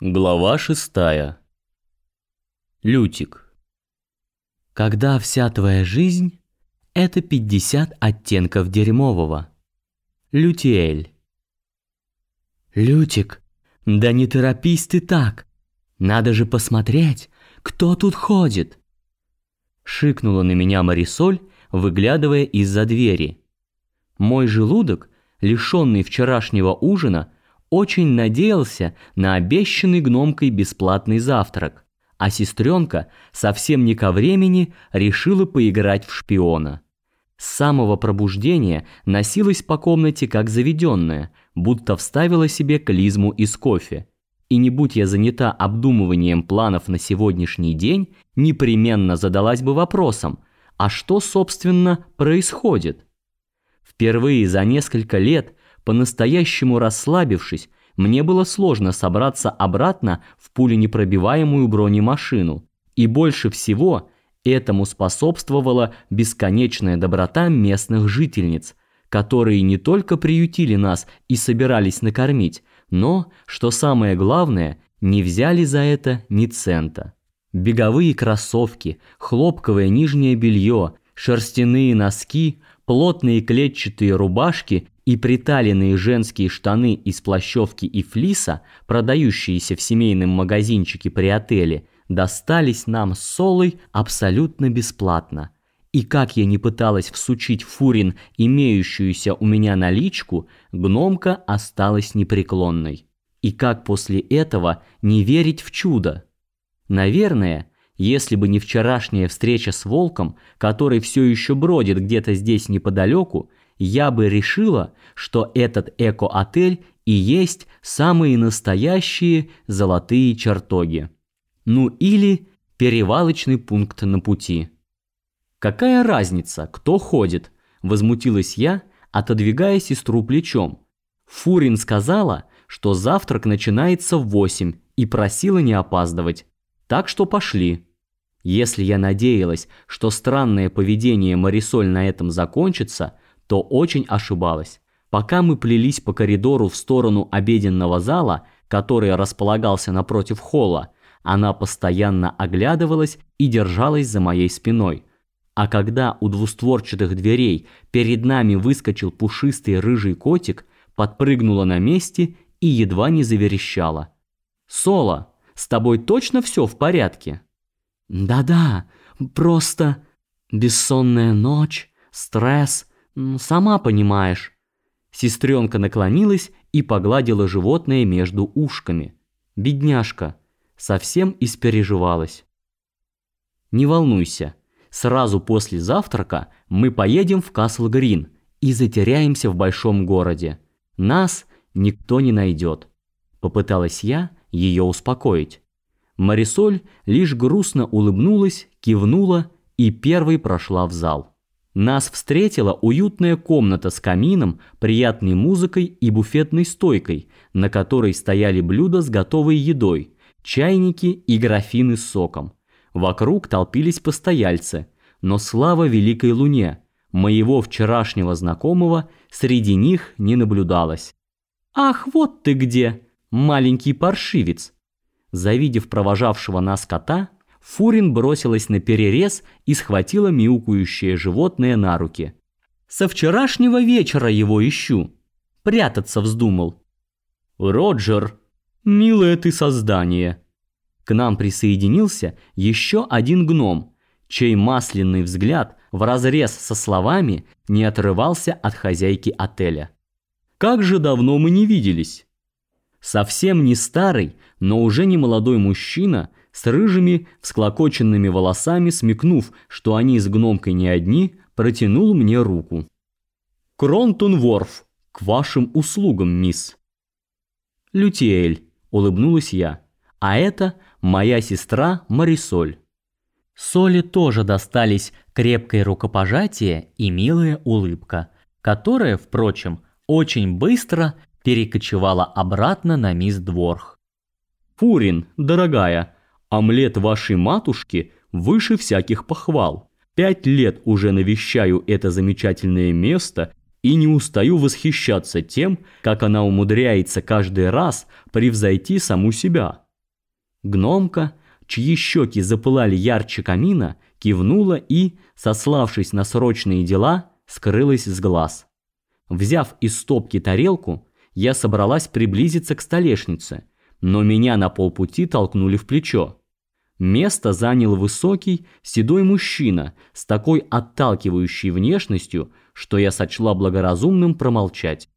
Глава шестая. Лютик. Когда вся твоя жизнь – это 50 оттенков дерьмового. Лютиэль. Лютик, да не торопись ты так. Надо же посмотреть, кто тут ходит. Шикнула на меня Марисоль, выглядывая из-за двери. Мой желудок, лишенный вчерашнего ужина – очень надеялся на обещанный гномкой бесплатный завтрак, а сестренка совсем не ко времени решила поиграть в шпиона. С самого пробуждения носилась по комнате как заведенная, будто вставила себе клизму из кофе. И не будь я занята обдумыванием планов на сегодняшний день, непременно задалась бы вопросом, а что, собственно, происходит? Впервые за несколько лет по-настоящему расслабившись, мне было сложно собраться обратно в пуленепробиваемую бронемашину. И больше всего этому способствовала бесконечная доброта местных жительниц, которые не только приютили нас и собирались накормить, но, что самое главное, не взяли за это ни цента. Беговые кроссовки, хлопковое нижнее белье, шерстяные носки, плотные клетчатые рубашки и приталенные женские штаны из плащевки и флиса, продающиеся в семейном магазинчике при отеле, достались нам с Солой абсолютно бесплатно. И как я не пыталась всучить Фурин имеющуюся у меня наличку, гномка осталась непреклонной. И как после этого не верить в чудо? Наверное, если бы не вчерашняя встреча с волком, который все еще бродит где-то здесь неподалеку, я бы решила, что этот эко-отель и есть самые настоящие золотые чертоги. Ну или перевалочный пункт на пути. «Какая разница, кто ходит?» – возмутилась я, отодвигая сестру плечом. Фурин сказала, что завтрак начинается в восемь и просила не опаздывать. Так что пошли. Если я надеялась, что странное поведение Марисоль на этом закончится – то очень ошибалась. Пока мы плелись по коридору в сторону обеденного зала, который располагался напротив холла, она постоянно оглядывалась и держалась за моей спиной. А когда у двустворчатых дверей перед нами выскочил пушистый рыжий котик, подпрыгнула на месте и едва не заверещала. «Соло, с тобой точно все в порядке?» «Да-да, просто бессонная ночь, стресс, «Сама понимаешь». Сестренка наклонилась и погладила животное между ушками. Бедняжка, совсем испереживалась. «Не волнуйся, сразу после завтрака мы поедем в Касл-Грин и затеряемся в большом городе. Нас никто не найдет». Попыталась я ее успокоить. Марисоль лишь грустно улыбнулась, кивнула и первой прошла в зал. Нас встретила уютная комната с камином, приятной музыкой и буфетной стойкой, на которой стояли блюда с готовой едой, чайники и графины с соком. Вокруг толпились постояльцы, но слава великой луне, моего вчерашнего знакомого среди них не наблюдалось. «Ах, вот ты где, маленький паршивец!» Завидев провожавшего нас кота, Фурин бросилась на перерез и схватила мяукающее животное на руки. «Со вчерашнего вечера его ищу!» Прятаться вздумал. «Роджер, милое ты создание!» К нам присоединился еще один гном, чей масляный взгляд вразрез со словами не отрывался от хозяйки отеля. «Как же давно мы не виделись!» Совсем не старый, но уже не молодой мужчина с рыжими, всклокоченными волосами, смекнув, что они с гномкой не одни, протянул мне руку. «Кронтон Ворф, к вашим услугам, мисс!» «Лютиэль», — улыбнулась я, — «а это моя сестра Марисоль». Соли тоже достались крепкое рукопожатие и милая улыбка, которая, впрочем, очень быстро перекочевала обратно на мисс Дворх. «Фурин, дорогая, Омлет вашей матушки выше всяких похвал. Пять лет уже навещаю это замечательное место и не устаю восхищаться тем, как она умудряется каждый раз превзойти саму себя. Гномка, чьи щеки запылали ярче камина, кивнула и, сославшись на срочные дела, скрылась с глаз. Взяв из стопки тарелку, я собралась приблизиться к столешнице, но меня на полпути толкнули в плечо. Место занял высокий, седой мужчина с такой отталкивающей внешностью, что я сочла благоразумным промолчать.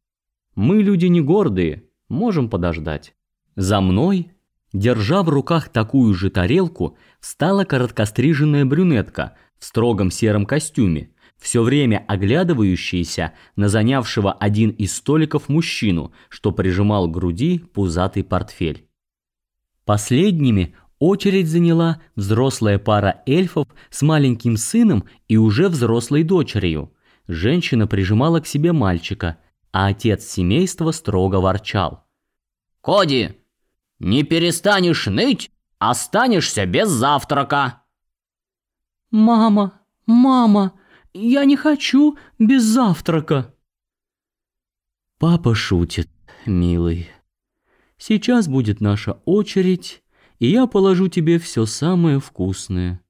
Мы люди не гордые, можем подождать. За мной, держа в руках такую же тарелку, встала короткостриженная брюнетка в строгом сером костюме, все время оглядывающаяся на занявшего один из столиков мужчину, что прижимал к груди пузатый портфель. Последними очередь заняла взрослая пара эльфов с маленьким сыном и уже взрослой дочерью. Женщина прижимала к себе мальчика, а отец семейства строго ворчал. «Коди, не перестанешь ныть, останешься без завтрака!» «Мама, мама!» Я не хочу без завтрака. Папа шутит, милый. Сейчас будет наша очередь, и я положу тебе все самое вкусное.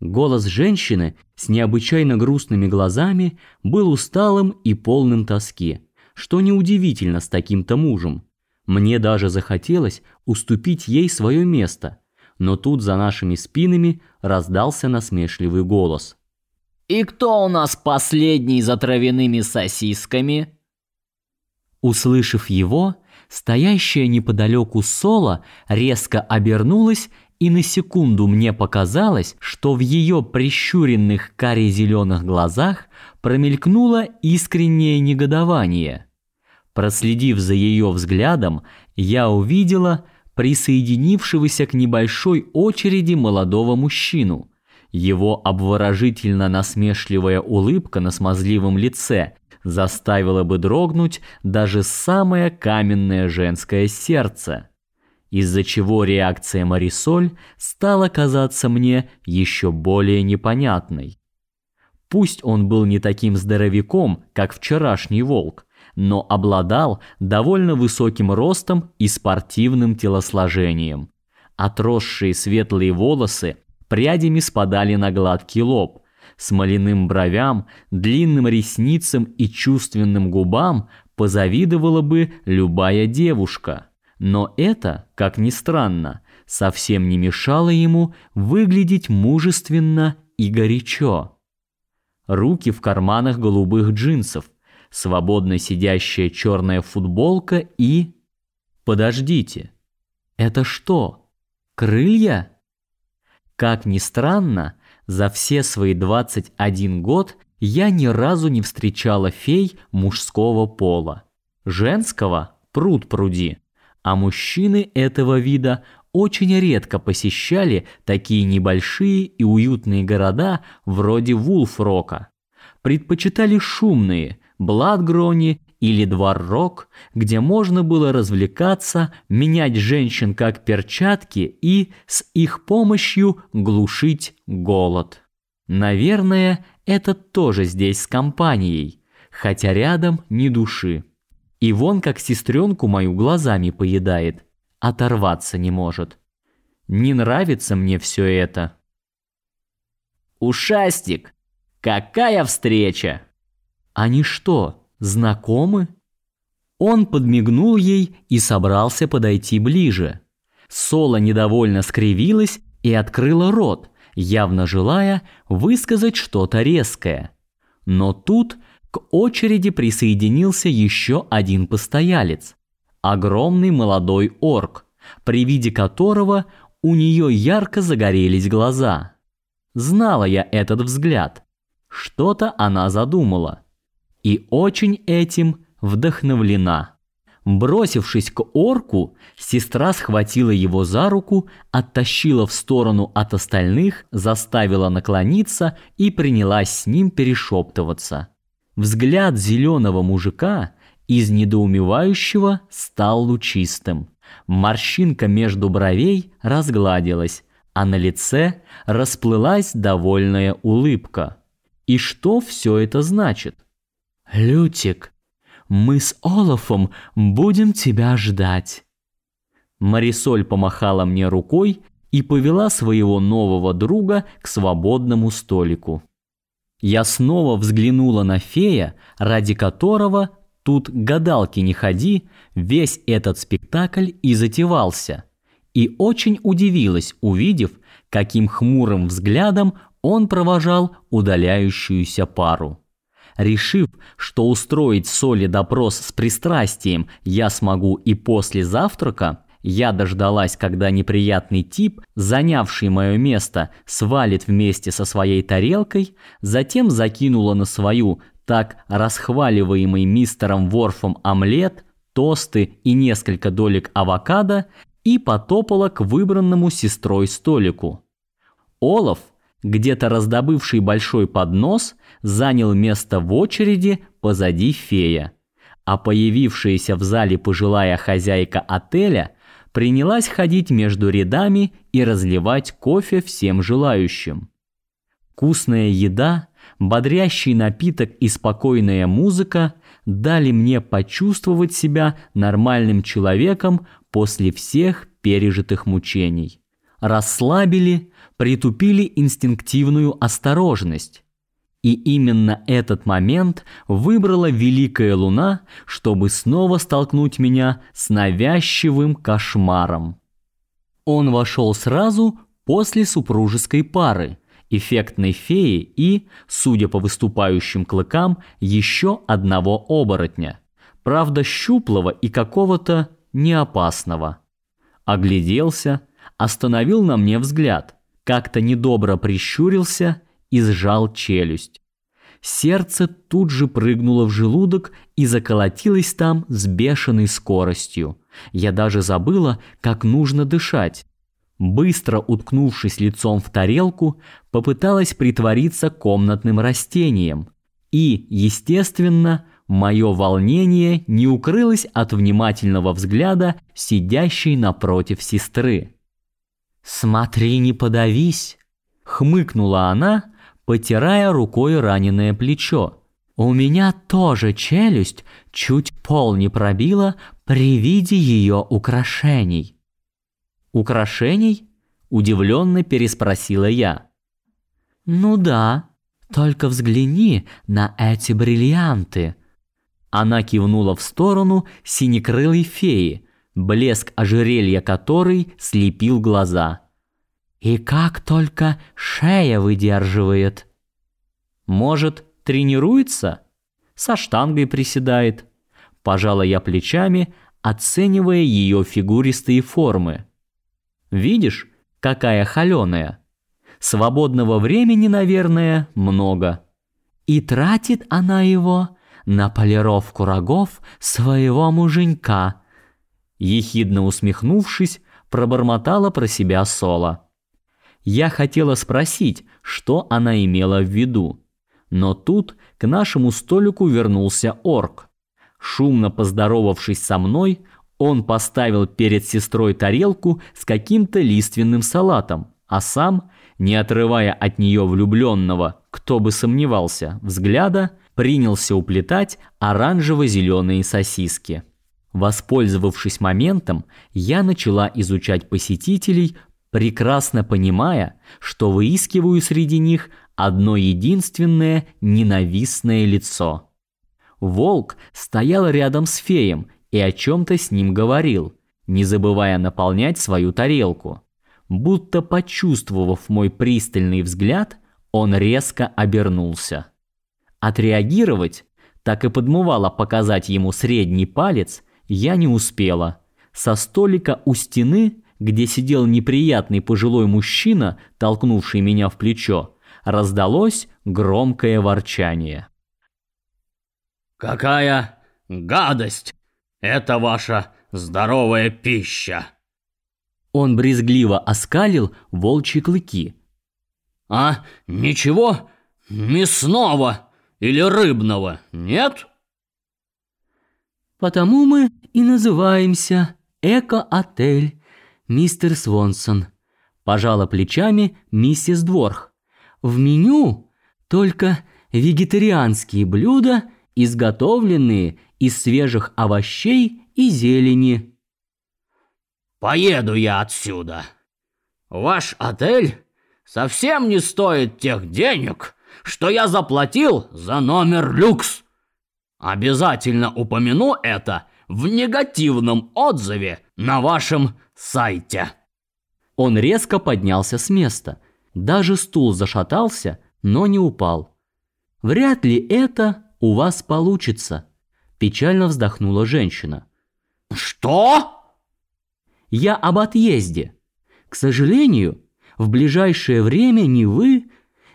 Голос женщины с необычайно грустными глазами был усталым и полным тоски, что неудивительно с таким-то мужем. Мне даже захотелось уступить ей свое место, но тут за нашими спинами раздался насмешливый голос. «И кто у нас последний за травяными сосисками?» Услышав его, стоящая неподалеку Соло резко обернулась, и на секунду мне показалось, что в ее прищуренных каре-зеленых глазах промелькнуло искреннее негодование. Проследив за ее взглядом, я увидела присоединившегося к небольшой очереди молодого мужчину – его обворожительно-насмешливая улыбка на смазливом лице заставила бы дрогнуть даже самое каменное женское сердце, из-за чего реакция Марисоль стала казаться мне еще более непонятной. Пусть он был не таким здоровяком, как вчерашний волк, но обладал довольно высоким ростом и спортивным телосложением. Отросшие светлые волосы прядями спадали на гладкий лоб. Смоляным бровям, длинным ресницам и чувственным губам позавидовала бы любая девушка. Но это, как ни странно, совсем не мешало ему выглядеть мужественно и горячо. Руки в карманах голубых джинсов, свободно сидящая черная футболка и... Подождите, это что, крылья? Как ни странно, за все свои 21 год я ни разу не встречала фей мужского пола. Женского пруд пруди, а мужчины этого вида очень редко посещали такие небольшие и уютные города вроде Вулфрока. Предпочитали шумные Бладгрони или Двор-Рок, где можно было развлекаться, менять женщин как перчатки и с их помощью глушить голод. Наверное, это тоже здесь с компанией, хотя рядом ни души. И вон как сестренку мою глазами поедает, оторваться не может. Не нравится мне все это. Ушастик, какая встреча! Они что, Знакомы? Он подмигнул ей и собрался подойти ближе. Соло недовольно скривилась и открыла рот, явно желая высказать что-то резкое. Но тут к очереди присоединился еще один постоялец. Огромный молодой орк, при виде которого у нее ярко загорелись глаза. Знала я этот взгляд. Что-то она задумала и очень этим вдохновлена. Бросившись к орку, сестра схватила его за руку, оттащила в сторону от остальных, заставила наклониться и принялась с ним перешептываться. Взгляд зеленого мужика из недоумевающего стал лучистым. Морщинка между бровей разгладилась, а на лице расплылась довольная улыбка. И что все это значит? «Лютик, мы с Олафом будем тебя ждать». Марисоль помахала мне рукой и повела своего нового друга к свободному столику. Я снова взглянула на фея, ради которого тут гадалки не ходи, весь этот спектакль и затевался. И очень удивилась, увидев, каким хмурым взглядом он провожал удаляющуюся пару. Решив, что устроить Соли допрос с пристрастием я смогу и после завтрака, я дождалась, когда неприятный тип, занявший мое место, свалит вместе со своей тарелкой, затем закинула на свою так расхваливаемый мистером Ворфом омлет, тосты и несколько долек авокадо и потопала к выбранному сестрой столику. Олаф, где-то раздобывший большой поднос, занял место в очереди позади фея, а появившаяся в зале пожилая хозяйка отеля принялась ходить между рядами и разливать кофе всем желающим. Вкусная еда, бодрящий напиток и спокойная музыка дали мне почувствовать себя нормальным человеком после всех пережитых мучений. Расслабили, притупили инстинктивную осторожность. И именно этот момент выбрала великая луна, чтобы снова столкнуть меня с навязчивым кошмаром. Он вошел сразу после супружеской пары, эффектной феи и, судя по выступающим клыкам, еще одного оборотня. Правда, щуплого и какого-то неопасного. Огляделся, остановил на мне взгляд, как-то недобро прищурился и сжал челюсть. Сердце тут же прыгнуло в желудок и заколотилось там с бешеной скоростью. Я даже забыла, как нужно дышать. Быстро уткнувшись лицом в тарелку, попыталась притвориться комнатным растением. И, естественно, мое волнение не укрылось от внимательного взгляда сидящей напротив сестры. «Смотри, не подавись!» — хмыкнула она, потирая рукой раненое плечо. У меня тоже челюсть чуть пол не пробила при виде ее украшений. Украшений? удивленно переспросила я. Ну да, только взгляни на эти бриллианты. Она кивнула в сторону синекрылой феи, блеск ожерелья которой слепил глаза. И как только шея выдерживает. Может, тренируется? Со штангой приседает. Пожала я плечами, оценивая ее фигуристые формы. Видишь, какая холеная. Свободного времени, наверное, много. И тратит она его на полировку рогов своего муженька. Ехидно усмехнувшись, пробормотала про себя Соло. Я хотела спросить, что она имела в виду. Но тут к нашему столику вернулся орк. Шумно поздоровавшись со мной, он поставил перед сестрой тарелку с каким-то лиственным салатом, а сам, не отрывая от нее влюбленного, кто бы сомневался, взгляда, принялся уплетать оранжево-зеленые сосиски. Воспользовавшись моментом, я начала изучать посетителей прекрасно понимая, что выискиваю среди них одно единственное ненавистное лицо. Волк стоял рядом с феем и о чем-то с ним говорил, не забывая наполнять свою тарелку. Будто почувствовав мой пристальный взгляд, он резко обернулся. Отреагировать, так и подмывало показать ему средний палец, я не успела. Со столика у стены где сидел неприятный пожилой мужчина, толкнувший меня в плечо, раздалось громкое ворчание. «Какая гадость! Это ваша здоровая пища!» Он брезгливо оскалил волчьи клыки. «А ничего мясного или рыбного нет?» «Потому мы и называемся Эко-отель мистер Свонсон. Пожала плечами миссис Дворх. В меню только вегетарианские блюда, изготовленные из свежих овощей и зелени. поеду я отсюда. Ваш отель совсем не стоит тех денег, что я заплатил за номер люкс. Обязательно упомяну это в негативном отзыве на вашем сайте. Он резко поднялся с места. Даже стул зашатался, но не упал. Вряд ли это у вас получится, печально вздохнула женщина. Что? Я об отъезде. К сожалению, в ближайшее время ни вы,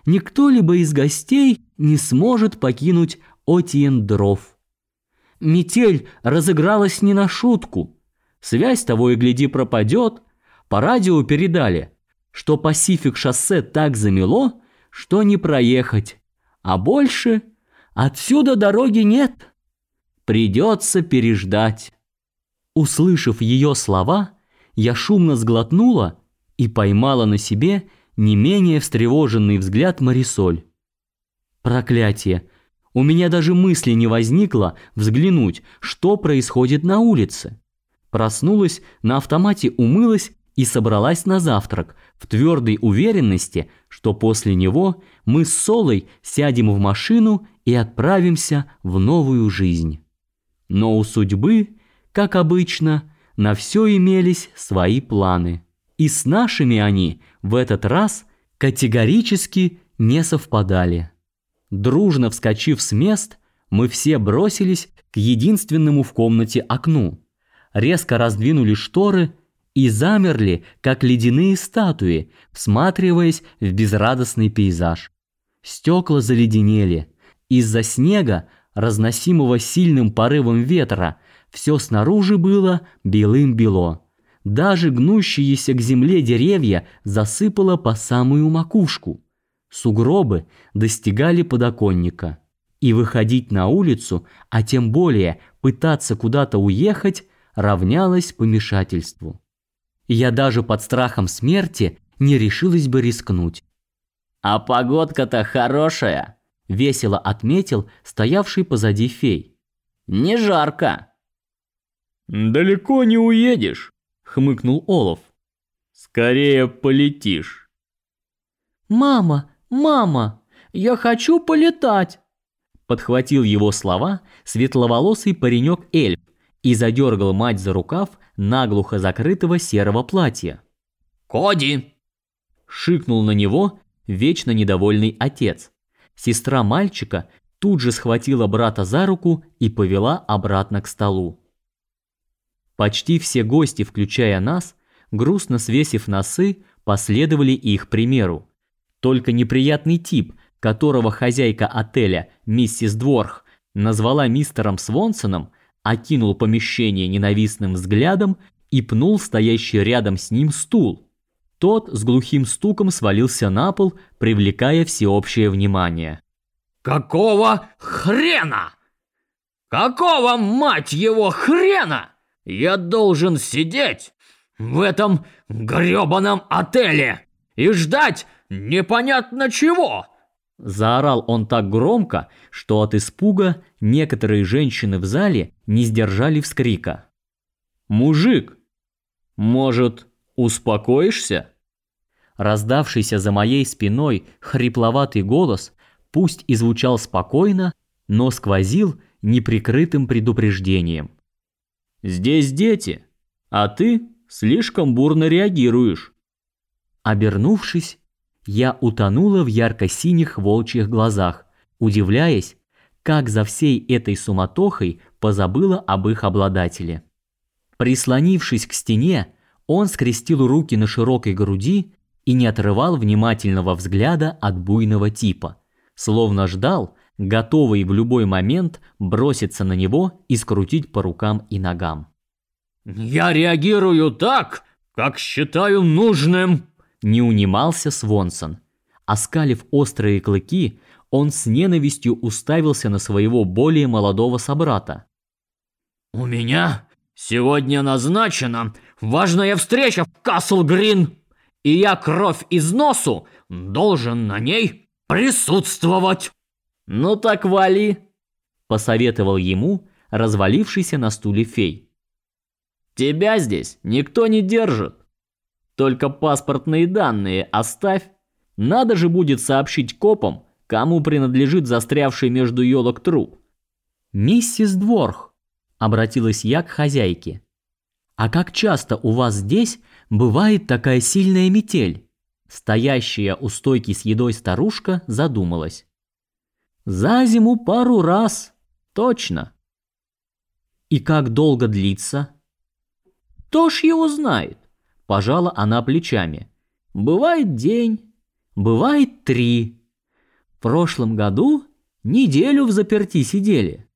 ни кто-либо из гостей не сможет покинуть Отиендров. Метель разыгралась не на шутку. Связь того и гляди пропадет. По радио передали, что Пасифик шоссе так замело, что не проехать. А больше отсюда дороги нет. Придется переждать. Услышав ее слова, я шумно сглотнула и поймала на себе не менее встревоженный взгляд Марисоль. Проклятие! У меня даже мысли не возникло взглянуть, что происходит на улице. Проснулась, на автомате умылась и собралась на завтрак в твердой уверенности, что после него мы с Солой сядем в машину и отправимся в новую жизнь. Но у судьбы, как обычно, на все имелись свои планы. И с нашими они в этот раз категорически не совпадали. Дружно вскочив с мест, мы все бросились к единственному в комнате окну, резко раздвинули шторы и замерли, как ледяные статуи, всматриваясь в безрадостный пейзаж. Стекла заледенели. Из-за снега, разносимого сильным порывом ветра, все снаружи было белым-бело. Даже гнущиеся к земле деревья засыпало по самую макушку. Сугробы достигали подоконника. И выходить на улицу, а тем более пытаться куда-то уехать, равнялось помешательству. Я даже под страхом смерти не решилась бы рискнуть. А погодка-то хорошая, весело отметил стоявший позади фей. Не жарко. Далеко не уедешь, хмыкнул Олов. Скорее полетишь. Мама, «Мама, я хочу полетать!» Подхватил его слова светловолосый паренек Эльф и задергал мать за рукав наглухо закрытого серого платья. «Коди!» Шикнул на него вечно недовольный отец. Сестра мальчика тут же схватила брата за руку и повела обратно к столу. Почти все гости, включая нас, грустно свесив носы, последовали их примеру. Только неприятный тип, которого хозяйка отеля, миссис Дворх, назвала мистером Свонсоном, окинул помещение ненавистным взглядом и пнул стоящий рядом с ним стул. Тот с глухим стуком свалился на пол, привлекая всеобщее внимание. «Какого хрена? Какого, мать его, хрена? Я должен сидеть в этом грёбаном отеле и ждать «Непонятно чего!» Заорал он так громко, что от испуга некоторые женщины в зале не сдержали вскрика. «Мужик, может, успокоишься?» Раздавшийся за моей спиной хрипловатый голос пусть и звучал спокойно, но сквозил неприкрытым предупреждением. «Здесь дети, а ты слишком бурно реагируешь». Обернувшись, я утонула в ярко-синих волчьих глазах, удивляясь, как за всей этой суматохой позабыла об их обладателе. Прислонившись к стене, он скрестил руки на широкой груди и не отрывал внимательного взгляда от буйного типа, словно ждал, готовый в любой момент броситься на него и скрутить по рукам и ногам. «Я реагирую так, как считаю нужным», не унимался Свонсон. Оскалив острые клыки, он с ненавистью уставился на своего более молодого собрата. «У меня сегодня назначена важная встреча в Касл-Грин, и я кровь из носу должен на ней присутствовать!» «Ну так вали!» – посоветовал ему развалившийся на стуле фей. Тебя здесь никто не держит. Только паспортные данные оставь. Надо же будет сообщить копам, кому принадлежит застрявший между елок труп. «Миссис Дворх», — обратилась я к хозяйке, — «а как часто у вас здесь бывает такая сильная метель?» Стоящая у стойки с едой старушка задумалась. «За зиму пару раз, точно». «И как долго длится?» «Кто ж его знает?» – пожала она плечами. «Бывает день, бывает три. В прошлом году неделю в заперти сидели».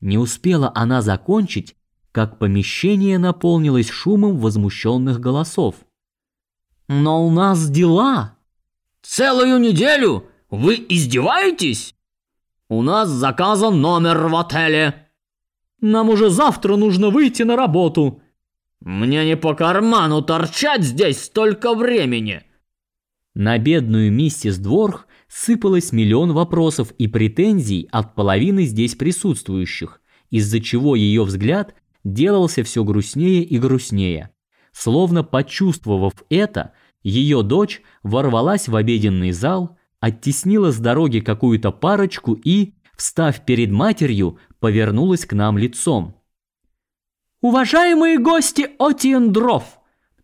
Не успела она закончить, как помещение наполнилось шумом возмущенных голосов. «Но у нас дела!» «Целую неделю? Вы издеваетесь?» «У нас заказан номер в отеле!» «Нам уже завтра нужно выйти на работу!» «Мне не по карману торчать здесь столько времени!» На бедную миссис Дворх сыпалось миллион вопросов и претензий от половины здесь присутствующих, из-за чего ее взгляд делался все грустнее и грустнее. Словно почувствовав это, ее дочь ворвалась в обеденный зал, оттеснила с дороги какую-то парочку и, встав перед матерью, повернулась к нам лицом. «Уважаемые гости Отиендров!»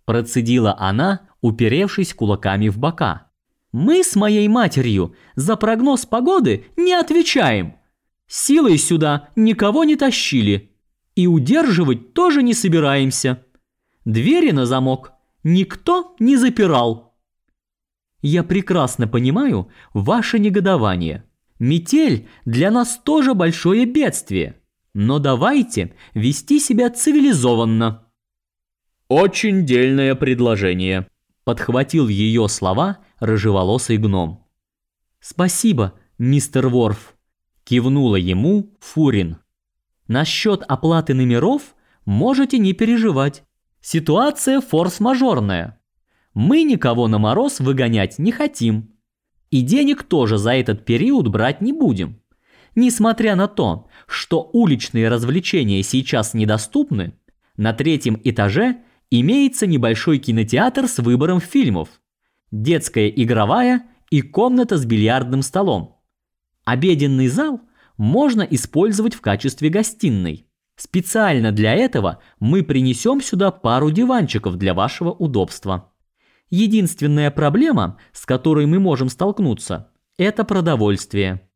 процедила она, уперевшись кулаками в бока. Мы с моей матерью за прогноз погоды не отвечаем. Силой сюда никого не тащили. И удерживать тоже не собираемся. Двери на замок никто не запирал. Я прекрасно понимаю ваше негодование. Метель для нас тоже большое бедствие. Но давайте вести себя цивилизованно. Очень дельное предложение, подхватил ее слова рыжеволосый гном. Спасибо, мистер Ворф, кивнула ему Фурин. Насчет оплаты номеров можете не переживать. Ситуация форс-мажорная. Мы никого на мороз выгонять не хотим. И денег тоже за этот период брать не будем. Несмотря на то, что уличные развлечения сейчас недоступны, на третьем этаже имеется небольшой кинотеатр с выбором фильмов, детская игровая и комната с бильярдным столом. Обеденный зал можно использовать в качестве гостиной. Специально для этого мы принесем сюда пару диванчиков для вашего удобства. Единственная проблема, с которой мы можем столкнуться, это продовольствие.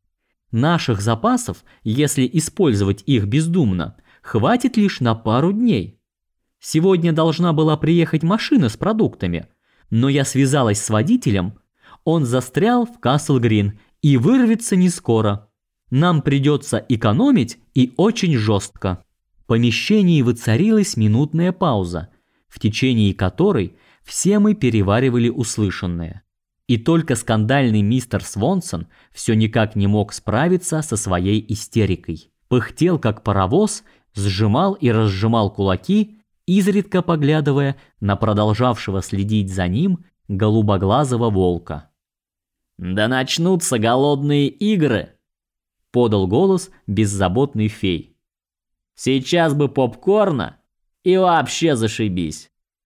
Наших запасов, если использовать их бездумно, хватит лишь на пару дней. Сегодня должна была приехать машина с продуктами, но я связалась с водителем, он застрял в Касл-Грин и вырвется не скоро. Нам придется экономить и очень жестко. В помещении воцарилась минутная пауза, в течение которой все мы переваривали услышанное. И только скандальный мистер Свонсон все никак не мог справиться со своей истерикой. Пыхтел как паровоз, сжимал и разжимал кулаки изредка поглядывая на продолжавшего следить за ним голубоглазого волка. «Да начнутся голодные игры!» — подал голос беззаботный фей. «Сейчас бы попкорна и вообще зашибись!»